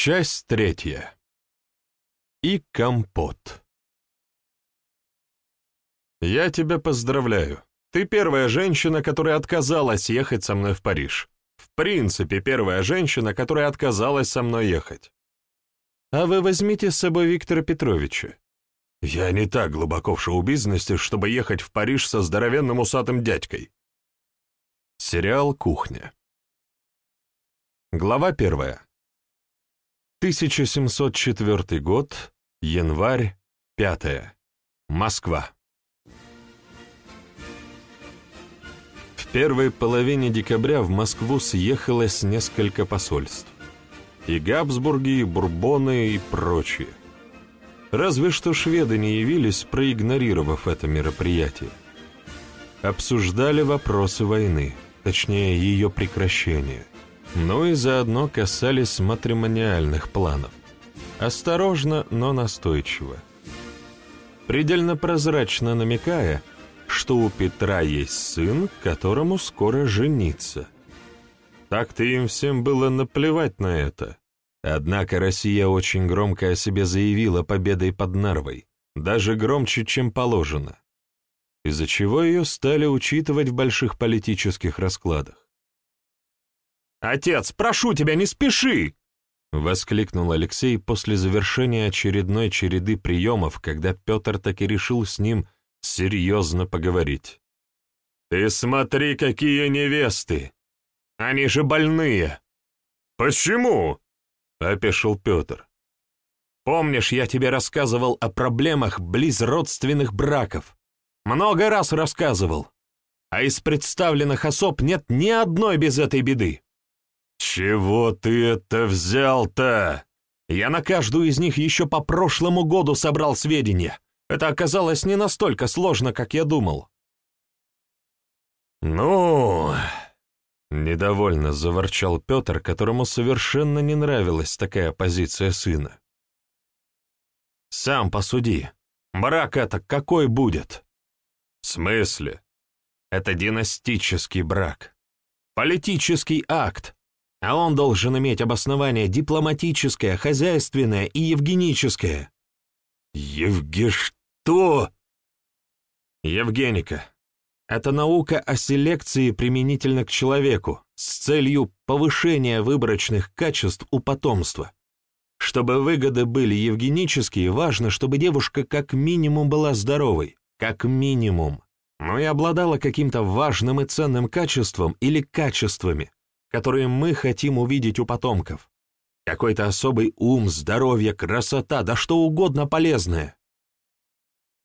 Часть третья. И компот. Я тебя поздравляю. Ты первая женщина, которая отказалась ехать со мной в Париж. В принципе, первая женщина, которая отказалась со мной ехать. А вы возьмите с собой Виктора Петровича. Я не так глубоко в шоу-бизнесе, чтобы ехать в Париж со здоровенным усатым дядькой. Сериал «Кухня». Глава первая. 1704 год, январь, 5. Москва. В первой половине декабря в Москву съехалось несколько посольств. И Габсбурги, и Бурбоны, и прочие. Разве что шведы не явились, проигнорировав это мероприятие. Обсуждали вопросы войны, точнее ее прекращения – но и заодно касались матримониальных планов. Осторожно, но настойчиво. Предельно прозрачно намекая, что у Петра есть сын, которому скоро жениться. Так-то им всем было наплевать на это. Однако Россия очень громко о себе заявила победой под Нарвой, даже громче, чем положено, из-за чего ее стали учитывать в больших политических раскладах. «Отец, прошу тебя, не спеши!» — воскликнул Алексей после завершения очередной череды приемов, когда Петр таки решил с ним серьезно поговорить. «Ты смотри, какие невесты! Они же больные!» «Почему?» — опешил Петр. «Помнишь, я тебе рассказывал о проблемах близродственных браков? Много раз рассказывал. А из представленных особ нет ни одной без этой беды. «Чего ты это взял-то?» Я на каждую из них еще по прошлому году собрал сведения. Это оказалось не настолько сложно, как я думал. «Ну...» — недовольно заворчал Петр, которому совершенно не нравилась такая позиция сына. «Сам посуди. Брак это какой будет?» «В смысле?» «Это династический брак. Политический акт, а он должен иметь обоснование дипломатическое, хозяйственное и евгеническое. Евге что? Евгеника. Это наука о селекции применительно к человеку с целью повышения выборочных качеств у потомства. Чтобы выгоды были евгенические, важно, чтобы девушка как минимум была здоровой, как минимум, но и обладала каким-то важным и ценным качеством или качествами, которые мы хотим увидеть у потомков. Какой-то особый ум, здоровье, красота, да что угодно полезное.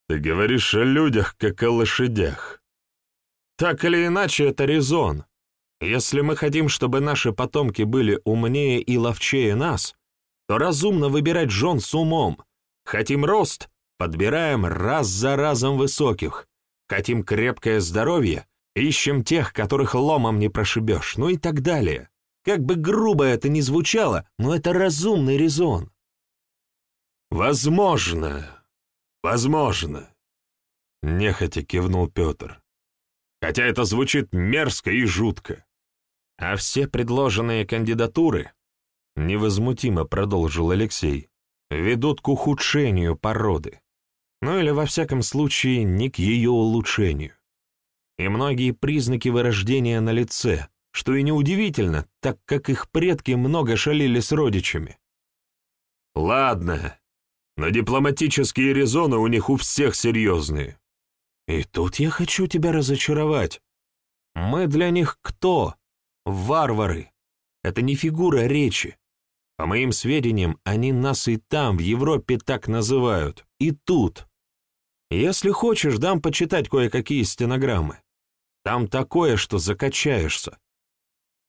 Ты говоришь о людях, как о лошадях. Так или иначе, это резон. Если мы хотим, чтобы наши потомки были умнее и ловчее нас, то разумно выбирать жен с умом. Хотим рост — подбираем раз за разом высоких. Хотим крепкое здоровье Ищем тех, которых ломом не прошибешь, ну и так далее. Как бы грубо это ни звучало, но это разумный резон. «Возможно, возможно», — нехотя кивнул Петр. «Хотя это звучит мерзко и жутко». «А все предложенные кандидатуры», — невозмутимо продолжил Алексей, «ведут к ухудшению породы. Ну или, во всяком случае, не к ее улучшению и многие признаки вырождения на лице, что и неудивительно, так как их предки много шалили с родичами. Ладно, но дипломатические резоны у них у всех серьезные. И тут я хочу тебя разочаровать. Мы для них кто? Варвары. Это не фигура речи. По моим сведениям, они нас и там, в Европе, так называют, и тут. Если хочешь, дам почитать кое-какие стенограммы. Там такое, что закачаешься.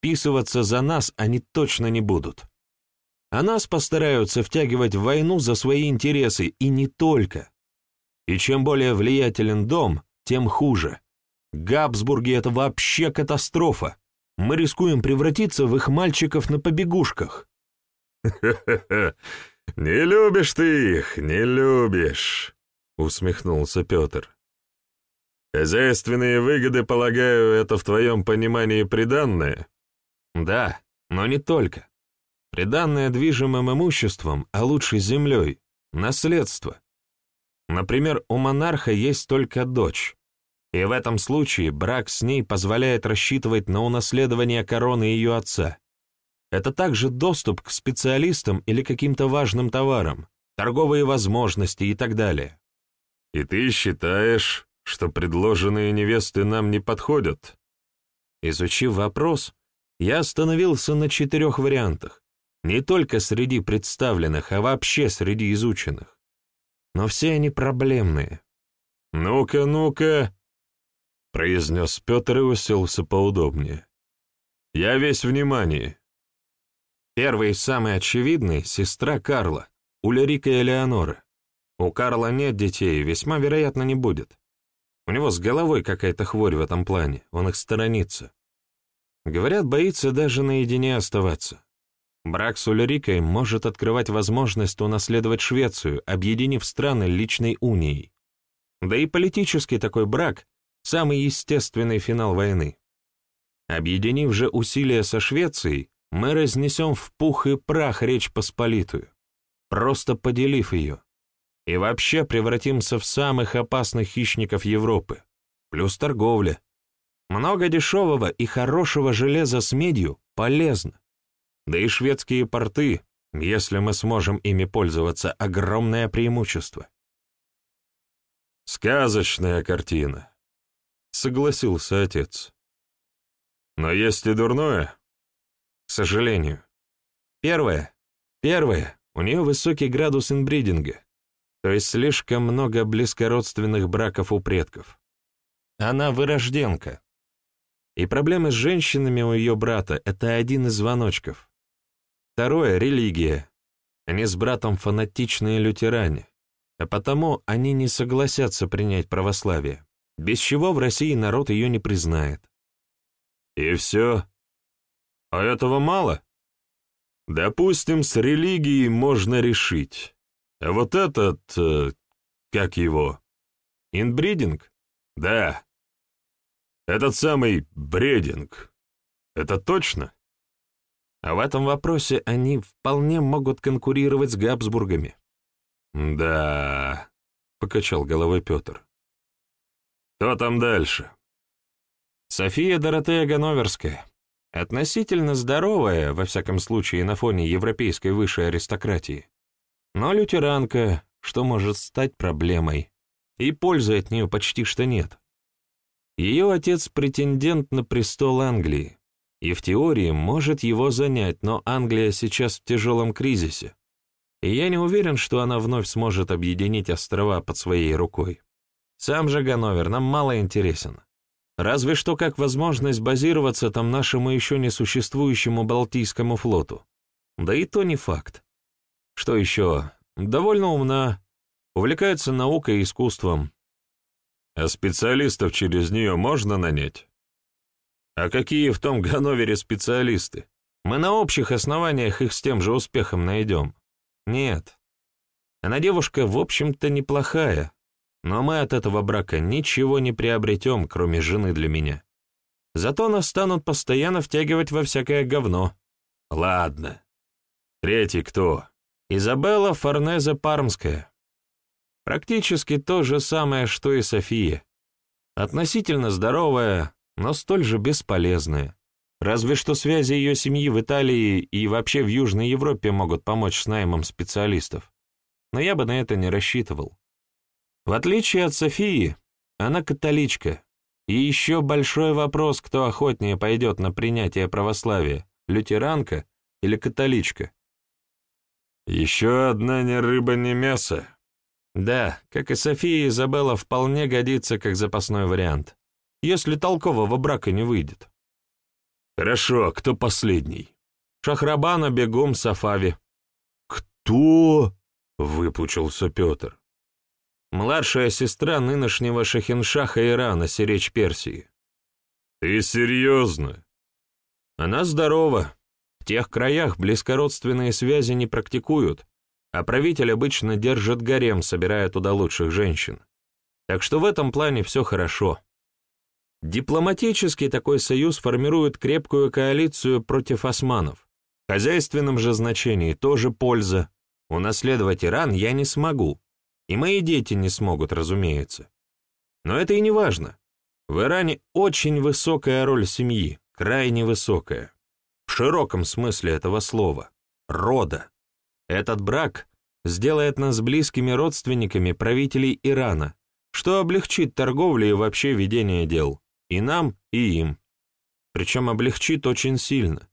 Писываться за нас они точно не будут. А нас постараются втягивать в войну за свои интересы, и не только. И чем более влиятелен дом, тем хуже. Габсбурги — это вообще катастрофа. Мы рискуем превратиться в их мальчиков на побегушках. «Ха-ха-ха! Не любишь ты их, не любишь!» — усмехнулся Петр. «Хозяйственные выгоды, полагаю, это в твоем понимании приданное?» «Да, но не только. приданное движимым имуществом, а лучше землей, наследство. Например, у монарха есть только дочь, и в этом случае брак с ней позволяет рассчитывать на унаследование короны ее отца. Это также доступ к специалистам или каким-то важным товарам, торговые возможности и так далее. «И ты считаешь, что предложенные невесты нам не подходят?» Изучив вопрос, я остановился на четырех вариантах, не только среди представленных, а вообще среди изученных. Но все они проблемные. «Ну-ка, ну-ка!» — произнес Петр и уселся поудобнее. «Я весь внимание». Первый самый очевидный — сестра Карла, Улерика Элеонора. У Карла нет детей, весьма вероятно не будет. У него с головой какая-то хворь в этом плане, он их сторонится. Говорят, боится даже наедине оставаться. Брак с Ульрикой может открывать возможность унаследовать Швецию, объединив страны личной унией. Да и политический такой брак – самый естественный финал войны. Объединив же усилия со Швецией, мы разнесем в пух и прах Речь Посполитую, просто поделив ее и вообще превратимся в самых опасных хищников Европы. Плюс торговля. Много дешевого и хорошего железа с медью полезно. Да и шведские порты, если мы сможем ими пользоваться, огромное преимущество. «Сказочная картина», — согласился отец. «Но есть и дурное?» «К сожалению. Первое. Первое. У нее высокий градус инбридинга то есть слишком много близкородственных браков у предков. Она вырожденка. И проблемы с женщинами у ее брата — это один из звоночков. Второе — религия. Они с братом фанатичные лютеране, а потому они не согласятся принять православие, без чего в России народ ее не признает. И все? А этого мало? Допустим, с религией можно решить. А вот этот, э, как его, инбридинг? Да. Этот самый брединг. Это точно? А в этом вопросе они вполне могут конкурировать с Габсбургами. Да, покачал головой Петр. Кто там дальше? София Доротея Ганноверская. Относительно здоровая, во всяком случае, на фоне европейской высшей аристократии. Но лютеранка, что может стать проблемой, и пользы от нее почти что нет. Ее отец — претендент на престол Англии, и в теории может его занять, но Англия сейчас в тяжелом кризисе, и я не уверен, что она вновь сможет объединить острова под своей рукой. Сам же Ганновер нам мало интересен. Разве что как возможность базироваться там нашему еще не существующему Балтийскому флоту. Да и то не факт. Что еще? Довольно умна, увлекается наукой и искусством. А специалистов через нее можно нанять? А какие в том Ганновере специалисты? Мы на общих основаниях их с тем же успехом найдем. Нет. Она девушка, в общем-то, неплохая, но мы от этого брака ничего не приобретем, кроме жены для меня. Зато нас станут постоянно втягивать во всякое говно. Ладно. Третий кто? Изабелла Форнезе Пармская. Практически то же самое, что и София. Относительно здоровая, но столь же бесполезная. Разве что связи ее семьи в Италии и вообще в Южной Европе могут помочь с наймом специалистов. Но я бы на это не рассчитывал. В отличие от Софии, она католичка. И еще большой вопрос, кто охотнее пойдет на принятие православия, лютеранка или католичка. Еще одна ни рыба, ни мясо. Да, как и София Изабелла, вполне годится как запасной вариант, если толкового брака не выйдет. Хорошо, кто последний? Шахрабана Бегум Сафави. Кто? Выпучился Петр. Младшая сестра нынешнего шахиншаха Ирана, Сиречь Персии. Ты серьезно? Она здорова, в тех краях близкородственные связи не практикуют, а правитель обычно держит гарем, собирая туда лучших женщин. Так что в этом плане все хорошо. Дипломатически такой союз формирует крепкую коалицию против османов, В хозяйственном же значении тоже польза. Унаследовать Иран я не смогу, и мои дети не смогут, разумеется. Но это и не важно. В Иране очень высокая роль семьи, крайне высокая. В широком смысле этого слова. Рода. Этот брак сделает нас близкими родственниками правителей Ирана, что облегчит торговлю и вообще ведение дел. И нам, и им. Причем облегчит очень сильно.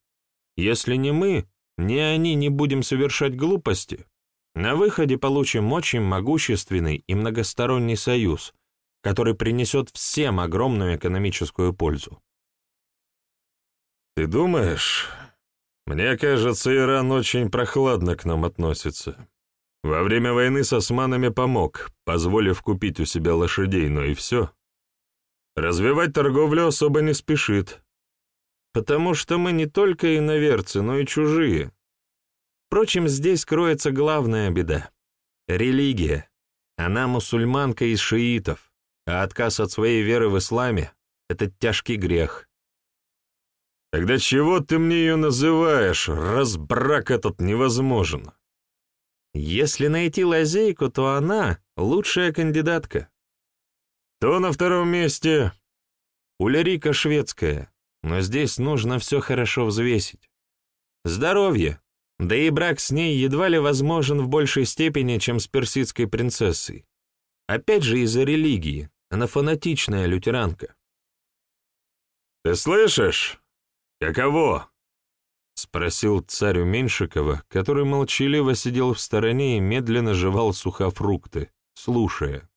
Если не мы, ни они не будем совершать глупости, на выходе получим очень могущественный и многосторонний союз, который принесет всем огромную экономическую пользу. «Ты думаешь? Мне кажется, Иран очень прохладно к нам относится. Во время войны с османами помог, позволив купить у себя лошадей, но и все. Развивать торговлю особо не спешит. Потому что мы не только иноверцы, но и чужие. Впрочем, здесь кроется главная беда — религия. Она мусульманка из шиитов, а отказ от своей веры в исламе — это тяжкий грех. Тогда чего ты мне ее называешь, раз брак этот невозможен? Если найти лазейку, то она — лучшая кандидатка. То на втором месте? Улярика шведская, но здесь нужно все хорошо взвесить. Здоровье, да и брак с ней едва ли возможен в большей степени, чем с персидской принцессой. Опять же из-за религии, она фанатичная лютеранка. «Ты слышишь? Каково?» — спросил царь у Меньшикова, который молчаливо сидел в стороне и медленно жевал сухофрукты, слушая.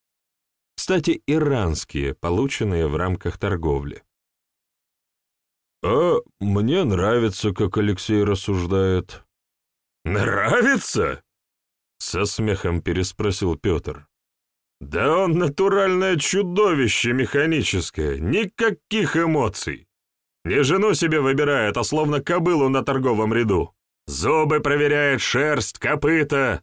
Кстати, иранские, полученные в рамках торговли. «А мне нравится, как Алексей рассуждает». «Нравится?» — со смехом переспросил Петр. «Да он натуральное чудовище механическое, никаких эмоций. Не жену себе выбирает, а словно кобылу на торговом ряду. Зубы проверяет, шерсть, копыта».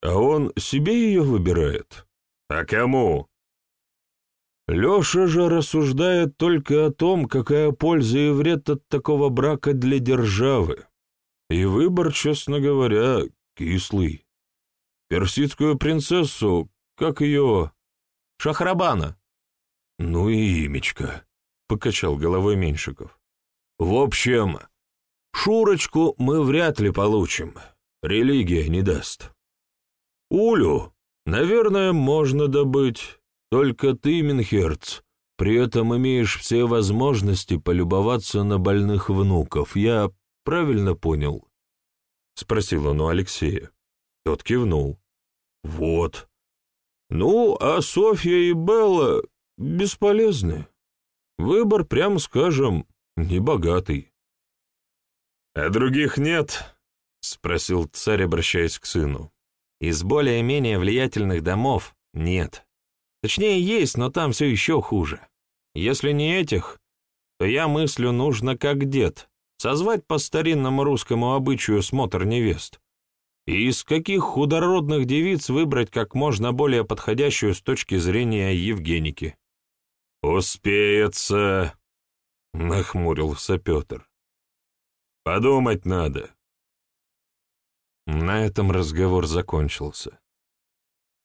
«А он себе ее выбирает?» «А кому?» Леша же рассуждает только о том, какая польза и вред от такого брака для державы. И выбор, честно говоря, кислый. Персидскую принцессу, как ее... Шахрабана. Ну и имечко, — покачал головой Меньшиков. В общем, Шурочку мы вряд ли получим. Религия не даст. Улю, наверное, можно добыть. Только ты, Минхерц, при этом имеешь все возможности полюбоваться на больных внуков. Я правильно понял?» — спросил он у Алексея. Тот кивнул. «Вот. Ну, а Софья и Белла бесполезны. Выбор, прямо скажем, небогатый». «А других нет?» — спросил царь, обращаясь к сыну. «Из более-менее влиятельных домов нет. Точнее, есть, но там все еще хуже. Если не этих, то я мыслю, нужно как дед, созвать по старинному русскому обычаю смотр невест. И из каких худородных девиц выбрать как можно более подходящую с точки зрения Евгеники? «Успеется», — нахмурился Петр. «Подумать надо». На этом разговор закончился.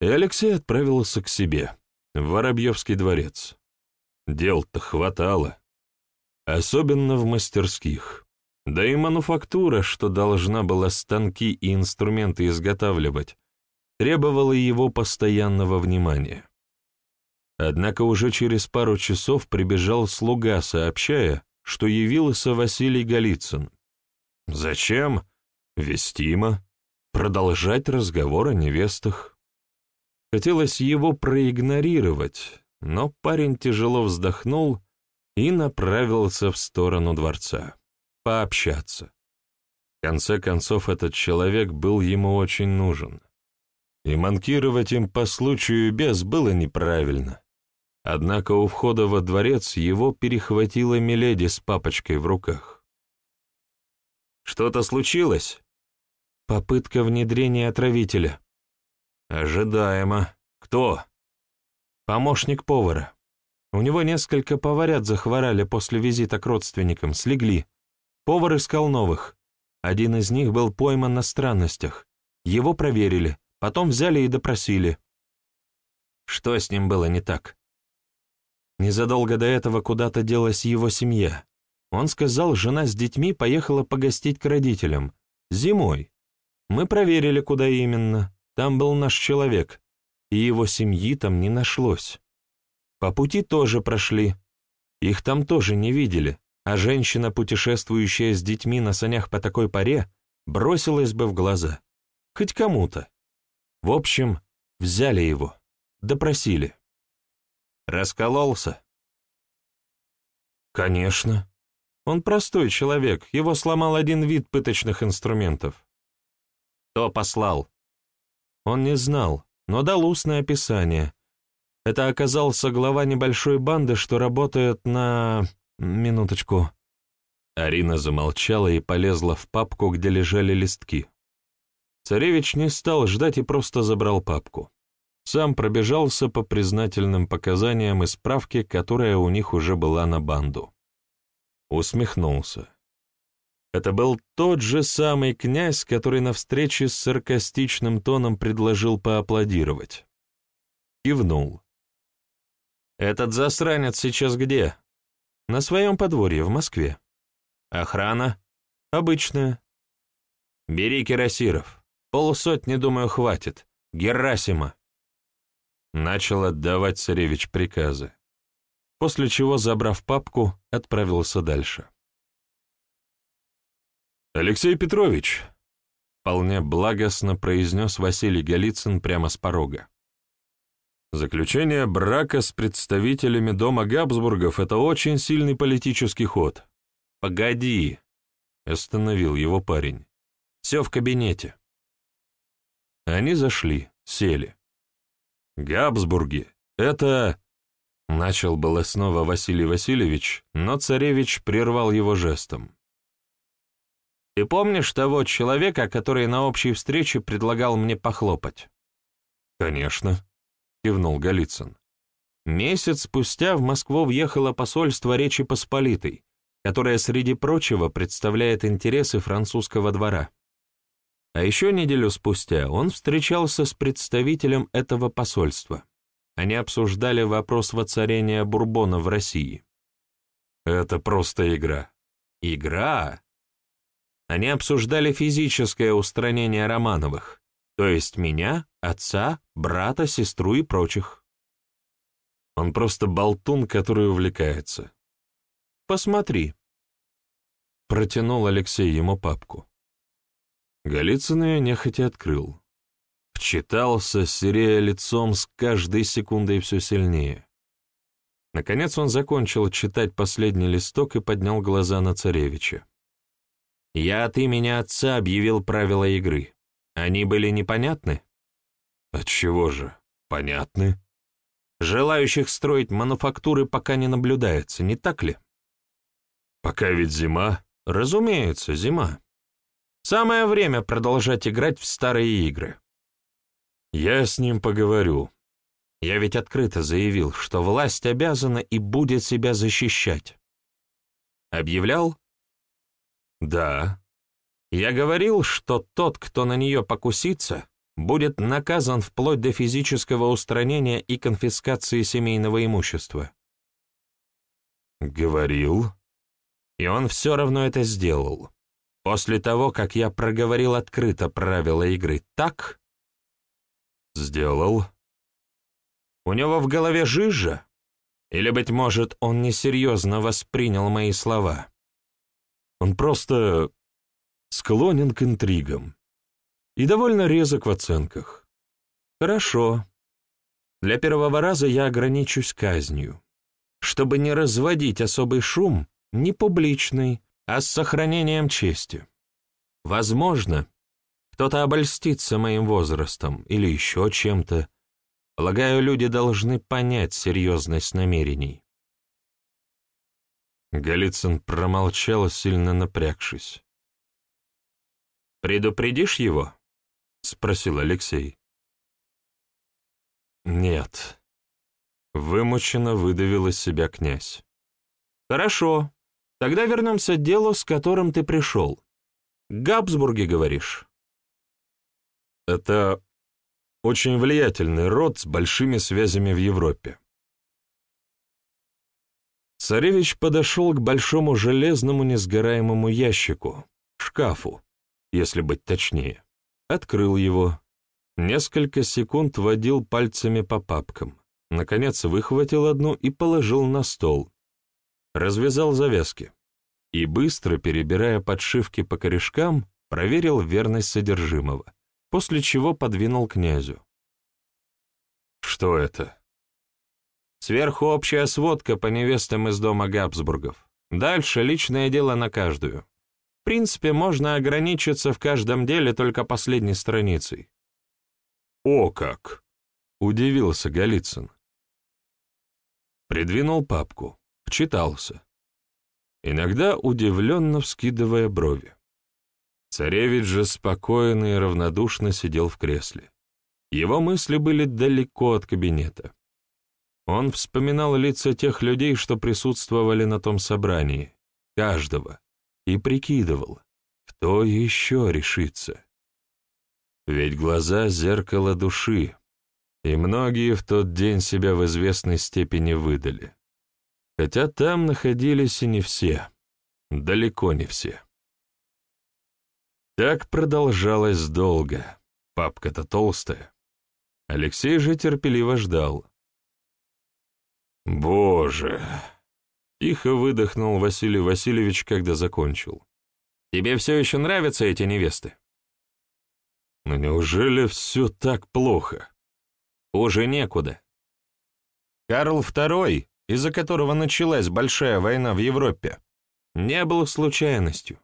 И Алексей отправился к себе, в Воробьевский дворец. Дел-то хватало, особенно в мастерских. Да и мануфактура, что должна была станки и инструменты изготавливать, требовала его постоянного внимания. Однако уже через пару часов прибежал слуга, сообщая, что явился Василий Голицын. Зачем? Вестимо. Продолжать разговор о невестах. Хотелось его проигнорировать, но парень тяжело вздохнул и направился в сторону дворца пообщаться. В конце концов, этот человек был ему очень нужен. И манкировать им по случаю без было неправильно. Однако у входа во дворец его перехватила Миледи с папочкой в руках. «Что-то случилось?» «Попытка внедрения отравителя». «Ожидаемо. Кто?» «Помощник повара. У него несколько поварят захворали после визита к родственникам, слегли. Повар искал новых. Один из них был пойман на странностях. Его проверили, потом взяли и допросили. Что с ним было не так? Незадолго до этого куда-то делась его семья. Он сказал, жена с детьми поехала погостить к родителям. Зимой. Мы проверили, куда именно. Там был наш человек. И его семьи там не нашлось. По пути тоже прошли. Их там тоже не видели. А женщина, путешествующая с детьми на санях по такой паре, бросилась бы в глаза. Хоть кому-то. В общем, взяли его. Допросили. Раскололся? Конечно. Он простой человек, его сломал один вид пыточных инструментов. Кто послал? Он не знал, но дал устное описание. Это оказался глава небольшой банды, что работает на... Минуточку. Арина замолчала и полезла в папку, где лежали листки. Царевич не стал ждать и просто забрал папку. Сам пробежался по признательным показаниям и справке, которая у них уже была на банду. Усмехнулся. Это был тот же самый князь, который на встрече с саркастичным тоном предложил поаплодировать. Кивнул. «Этот засранец сейчас где?» «На своем подворье, в Москве». «Охрана?» «Обычная». «Бери кирасиров. Полсотни, думаю, хватит. Герасима». Начал отдавать царевич приказы, после чего, забрав папку, отправился дальше. «Алексей Петрович», — вполне благостно произнес Василий Голицын прямо с порога. «Заключение брака с представителями дома Габсбургов — это очень сильный политический ход». «Погоди», — остановил его парень. «Все в кабинете». Они зашли, сели. Габсбурги — это...» Начал было снова Василий Васильевич, но царевич прервал его жестом. Ты помнишь того человека, который на общей встрече предлагал мне похлопать?» «Конечно», — кивнул Голицын. Месяц спустя в Москву въехало посольство Речи Посполитой, которое, среди прочего, представляет интересы французского двора. А еще неделю спустя он встречался с представителем этого посольства. Они обсуждали вопрос воцарения Бурбона в России. «Это просто игра». «Игра?» Они обсуждали физическое устранение Романовых, то есть меня, отца, брата, сестру и прочих. Он просто болтун, который увлекается. «Посмотри», — протянул Алексей ему папку. Голицын ее нехотя открыл. Вчитался, серея лицом с каждой секундой все сильнее. Наконец он закончил читать последний листок и поднял глаза на царевича. Я от имени отца объявил правила игры. Они были непонятны? Отчего же? Понятны. Желающих строить мануфактуры пока не наблюдается, не так ли? Пока ведь зима. Разумеется, зима. Самое время продолжать играть в старые игры. Я с ним поговорю. Я ведь открыто заявил, что власть обязана и будет себя защищать. Объявлял? Да. Я говорил, что тот, кто на нее покусится, будет наказан вплоть до физического устранения и конфискации семейного имущества. Говорил. И он все равно это сделал. После того, как я проговорил открыто правила игры, так? Сделал. У него в голове жижа? Или, быть может, он несерьезно воспринял мои слова? Он просто склонен к интригам и довольно резок в оценках. Хорошо. Для первого раза я ограничусь казнью. Чтобы не разводить особый шум, не публичный, а с сохранением чести. Возможно, кто-то обольстится моим возрастом или еще чем-то. Полагаю, люди должны понять серьезность намерений. Голицын промолчал, сильно напрягшись. «Предупредишь его?» — спросил Алексей. «Нет», — вымученно выдавил из себя князь. «Хорошо. Тогда вернемся к делу, с которым ты пришел. Габсбурги, говоришь? Это очень влиятельный род с большими связями в Европе. Царевич подошел к большому железному несгораемому ящику, шкафу, если быть точнее. Открыл его. Несколько секунд водил пальцами по папкам. Наконец выхватил одну и положил на стол. Развязал завязки. И быстро, перебирая подшивки по корешкам, проверил верность содержимого, после чего подвинул князю. «Что это?» Сверху общая сводка по невестам из дома Габсбургов. Дальше личное дело на каждую. В принципе, можно ограничиться в каждом деле только последней страницей. «О как!» — удивился Голицын. Придвинул папку, вчитался. Иногда удивленно вскидывая брови. Царевич же спокойно и равнодушно сидел в кресле. Его мысли были далеко от кабинета. Он вспоминал лица тех людей, что присутствовали на том собрании, каждого, и прикидывал, кто еще решится. Ведь глаза — зеркало души, и многие в тот день себя в известной степени выдали. Хотя там находились и не все, далеко не все. Так продолжалось долго, папка-то толстая. Алексей же терпеливо ждал. «Боже!» — тихо выдохнул Василий Васильевич, когда закончил. «Тебе все еще нравятся эти невесты?» «Но неужели все так плохо?» «Уже некуда. Карл II, из-за которого началась большая война в Европе, не был случайностью.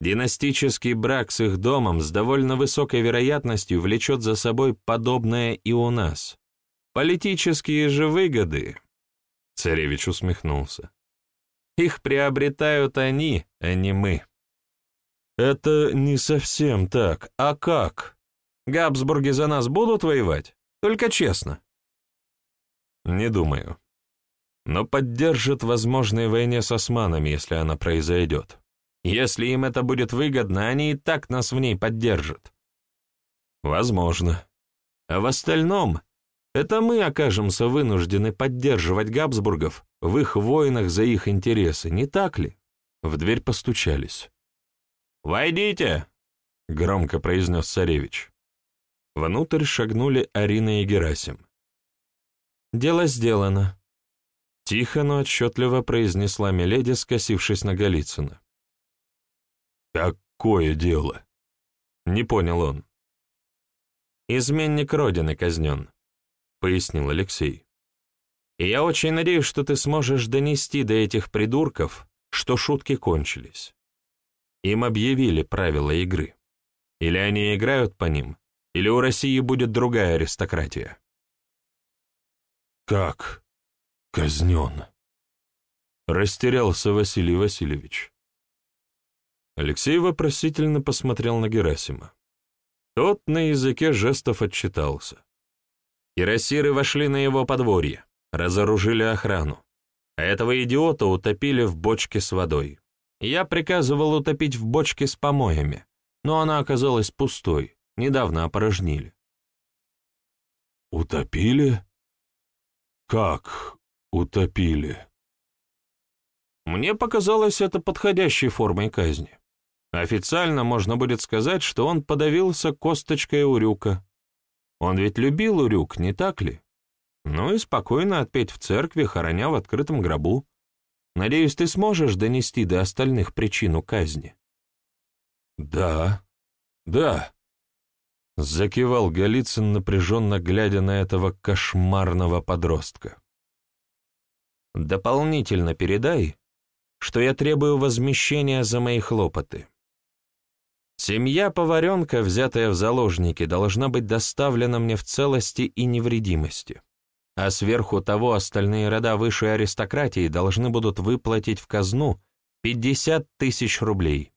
Династический брак с их домом с довольно высокой вероятностью влечет за собой подобное и у нас. Политические же выгоды Царевич усмехнулся. Их приобретают они, а не мы. Это не совсем так. А как? Габсбурги за нас будут воевать? Только честно. Не думаю. Но поддержат возможной войне с османами, если она произойдет. Если им это будет выгодно, они и так нас в ней поддержат. Возможно. А в остальном это мы окажемся вынуждены поддерживать Габсбургов в их войнах за их интересы, не так ли? В дверь постучались. «Войдите!» — громко произнес царевич. Внутрь шагнули Арина и Герасим. «Дело сделано», — тихо, но отчетливо произнесла Миледи, скосившись на Голицына. «Какое дело?» — не понял он. «Изменник Родины казнен», — пояснил Алексей. «И я очень надеюсь, что ты сможешь донести до этих придурков, что шутки кончились. Им объявили правила игры. Или они играют по ним, или у России будет другая аристократия». «Как казнен?» — растерялся Василий Васильевич. Алексей вопросительно посмотрел на Герасима. Тот на языке жестов отчитался. Кирасиры вошли на его подворье, разоружили охрану. А этого идиота утопили в бочке с водой. Я приказывал утопить в бочке с помоями, но она оказалась пустой, недавно опорожнили. «Утопили? Как утопили?» Мне показалось это подходящей формой казни. Официально можно будет сказать, что он подавился косточкой урюка, он ведь любил урюк, не так ли? Ну и спокойно отпеть в церкви, хороня в открытом гробу. Надеюсь, ты сможешь донести до остальных причину казни. Да, да, — закивал Голицын, напряженно глядя на этого кошмарного подростка. «Дополнительно передай, что я требую возмещения за мои хлопоты. Семья поваренка, взятая в заложники, должна быть доставлена мне в целости и невредимости. А сверху того остальные рода высшей аристократии должны будут выплатить в казну 50 тысяч рублей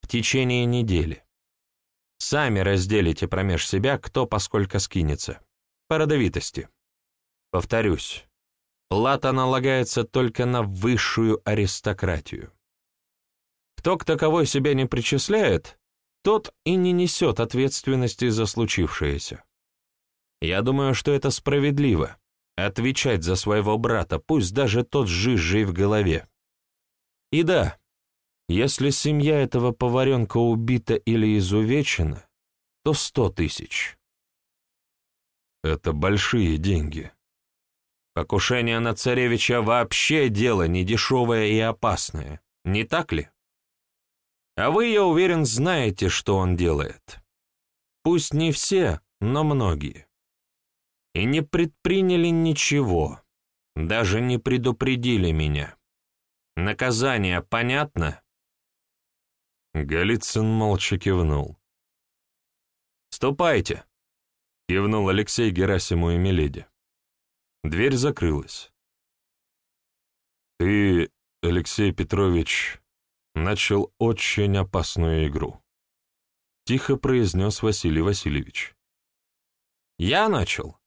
в течение недели. Сами разделите промеж себя, кто поскольку скинется. По родовитости. Повторюсь, плата налагается только на высшую аристократию. Кто к таковой себя не причисляет, тот и не несет ответственности за случившееся. Я думаю, что это справедливо — отвечать за своего брата, пусть даже тот жижжей в голове. И да, если семья этого поваренка убита или изувечена, то сто тысяч. Это большие деньги. Покушение на царевича вообще дело недешевое и опасное, не так ли? А вы, я уверен, знаете, что он делает. Пусть не все, но многие. И не предприняли ничего, даже не предупредили меня. Наказание понятно? Голицын молча кивнул. «Ступайте!» — кивнул Алексей Герасиму и Миледи. Дверь закрылась. «Ты, Алексей Петрович, начал очень опасную игру», — тихо произнес Василий Васильевич. «Я начал?»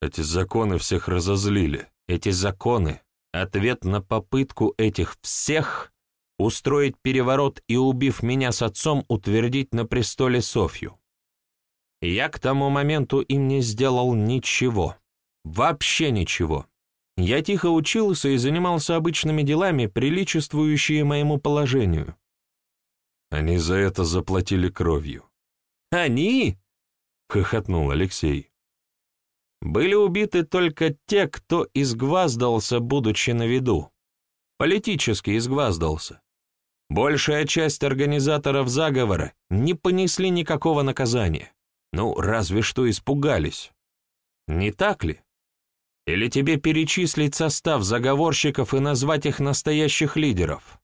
Эти законы всех разозлили. Эти законы — ответ на попытку этих всех устроить переворот и, убив меня с отцом, утвердить на престоле Софью. Я к тому моменту им не сделал ничего. Вообще ничего. Я тихо учился и занимался обычными делами, приличествующие моему положению. Они за это заплатили кровью. «Они?» — хохотнул Алексей. «Были убиты только те, кто изгваздался, будучи на виду. Политически изгваздался. Большая часть организаторов заговора не понесли никакого наказания. Ну, разве что испугались. Не так ли? Или тебе перечислить состав заговорщиков и назвать их настоящих лидеров?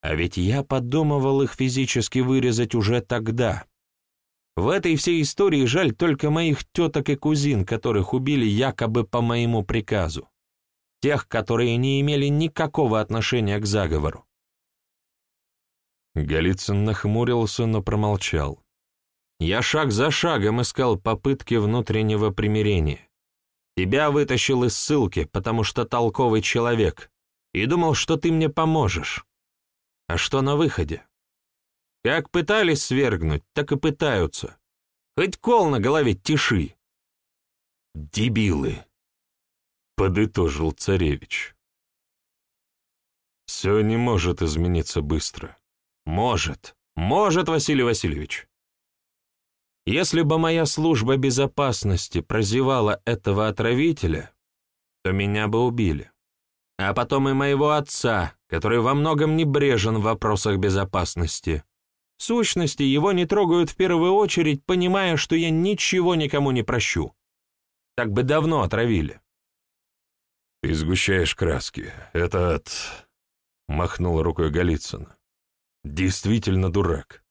А ведь я подумывал их физически вырезать уже тогда. В этой всей истории жаль только моих теток и кузин, которых убили якобы по моему приказу. Тех, которые не имели никакого отношения к заговору. Голицын нахмурился, но промолчал. Я шаг за шагом искал попытки внутреннего примирения. Тебя вытащил из ссылки, потому что толковый человек, и думал, что ты мне поможешь. А что на выходе? Как пытались свергнуть, так и пытаются. Хоть кол на голове тиши. Дебилы, — подытожил царевич. Все не может измениться быстро. Может, может, Василий Васильевич. Если бы моя служба безопасности прозевала этого отравителя, то меня бы убили. А потом и моего отца, который во многом небрежен в вопросах безопасности. В сущности, его не трогают в первую очередь, понимая, что я ничего никому не прощу. Так бы давно отравили. «Ты сгущаешь краски. Этот...» — махнул рукой Голицын. «Действительно дурак.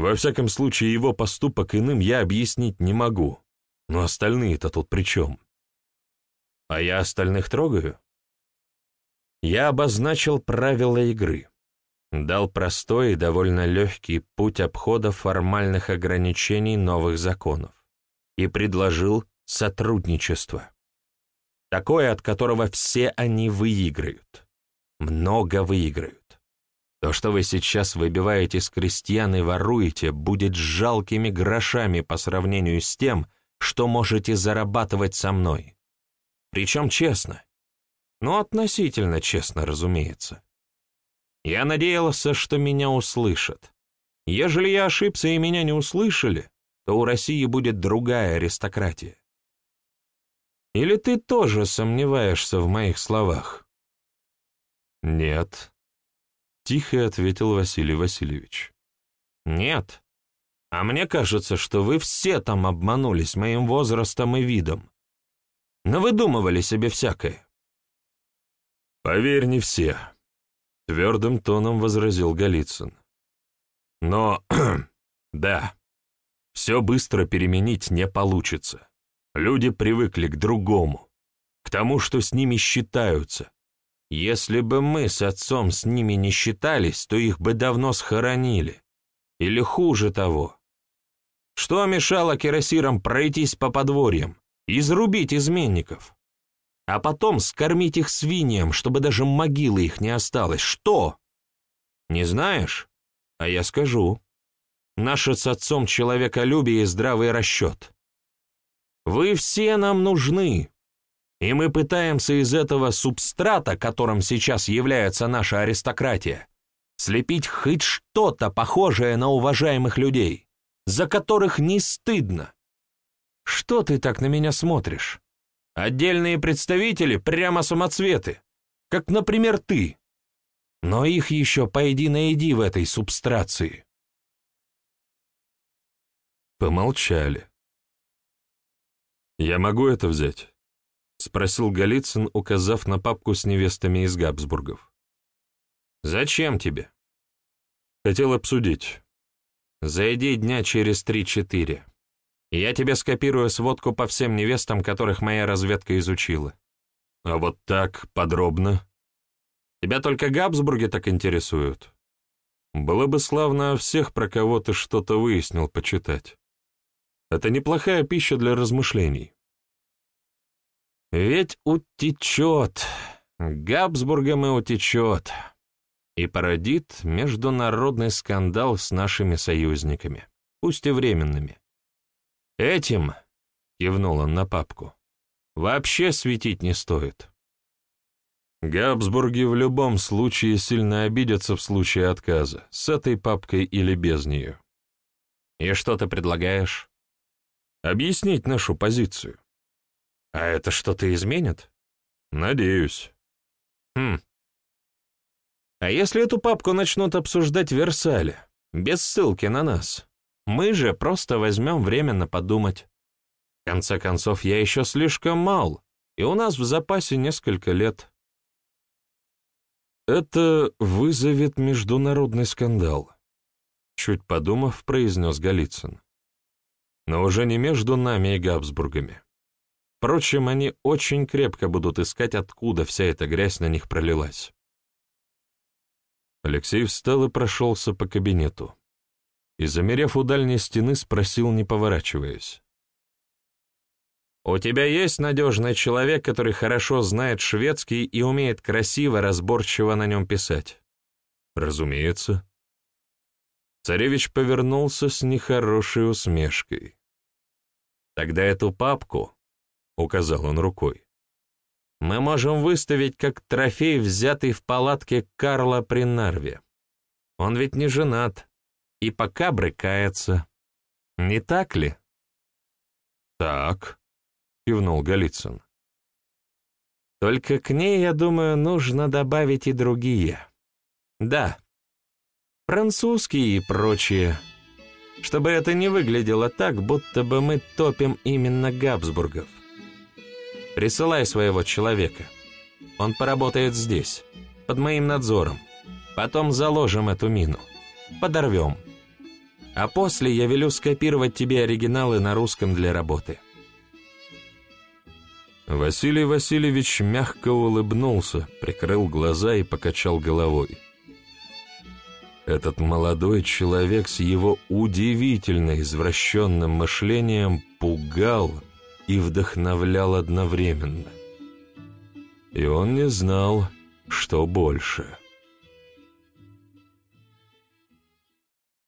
Во всяком случае, его поступок иным я объяснить не могу. Но остальные-то тут при чем? А я остальных трогаю? Я обозначил правила игры. Дал простой и довольно легкий путь обхода формальных ограничений новых законов и предложил сотрудничество. Такое, от которого все они выиграют. Много выиграют. То, что вы сейчас выбиваете с крестьян и воруете, будет жалкими грошами по сравнению с тем, что можете зарабатывать со мной. Причем честно. Ну, относительно честно, разумеется. Я надеялся, что меня услышат. Ежели я ошибся и меня не услышали, то у России будет другая аристократия. Или ты тоже сомневаешься в моих словах? Нет, Тихо ответил Василий Васильевич. «Нет. А мне кажется, что вы все там обманулись моим возрастом и видом. Но выдумывали себе всякое». «Поверь, не все», — твердым тоном возразил Голицын. «Но, да, все быстро переменить не получится. Люди привыкли к другому, к тому, что с ними считаются, если бы мы с отцом с ними не считались, то их бы давно схоронили. Или хуже того. Что мешало кирасирам пройтись по подворьям, изрубить изменников? а потом скормить их свиньям, чтобы даже могилы их не осталось. Что? Не знаешь? А я скажу. Наше с отцом человеколюбие и здравый расчет. Вы все нам нужны, и мы пытаемся из этого субстрата, которым сейчас является наша аристократия, слепить хоть что-то похожее на уважаемых людей, за которых не стыдно. Что ты так на меня смотришь? Отдельные представители прямо самоцветы, как, например, ты. Но их еще пойди найди в этой субстрации. Помолчали. «Я могу это взять?» — спросил Голицын, указав на папку с невестами из Габсбургов. «Зачем тебе?» «Хотел обсудить». «Зайди дня через три-четыре. Я тебе скопирую сводку по всем невестам, которых моя разведка изучила». «А вот так, подробно?» «Тебя только Габсбурги так интересуют?» «Было бы славно всех, про кого ты что-то выяснил, почитать». Это неплохая пища для размышлений. Ведь утечет, Габсбургам и утечет, и породит международный скандал с нашими союзниками, пусть и временными. Этим, — кивнул он на папку, — вообще светить не стоит. Габсбурги в любом случае сильно обидятся в случае отказа, с этой папкой или без нее. И что ты предлагаешь? объяснить нашу позицию. А это что-то изменит? Надеюсь. Хм. А если эту папку начнут обсуждать в Версале, без ссылки на нас? Мы же просто возьмем временно подумать. В конце концов, я еще слишком мал, и у нас в запасе несколько лет. Это вызовет международный скандал, чуть подумав, произнес Голицын но уже не между нами и Габсбургами. Впрочем, они очень крепко будут искать, откуда вся эта грязь на них пролилась. Алексей встал и прошелся по кабинету. И, замерев у дальней стены, спросил, не поворачиваясь. «У тебя есть надежный человек, который хорошо знает шведский и умеет красиво, разборчиво на нем писать?» «Разумеется». Царевич повернулся с нехорошей усмешкой. Тогда эту папку, — указал он рукой, — мы можем выставить как трофей, взятый в палатке Карла при Нарве. Он ведь не женат и пока брыкается. Не так ли? Так, — кивнул Голицын. Только к ней, я думаю, нужно добавить и другие. Да, французские и прочие чтобы это не выглядело так, будто бы мы топим именно Габсбургов. Присылай своего человека. Он поработает здесь, под моим надзором. Потом заложим эту мину. Подорвем. А после я велю скопировать тебе оригиналы на русском для работы. Василий Васильевич мягко улыбнулся, прикрыл глаза и покачал головой. Этот молодой человек с его удивительно извращенным мышлением пугал и вдохновлял одновременно. И он не знал, что больше —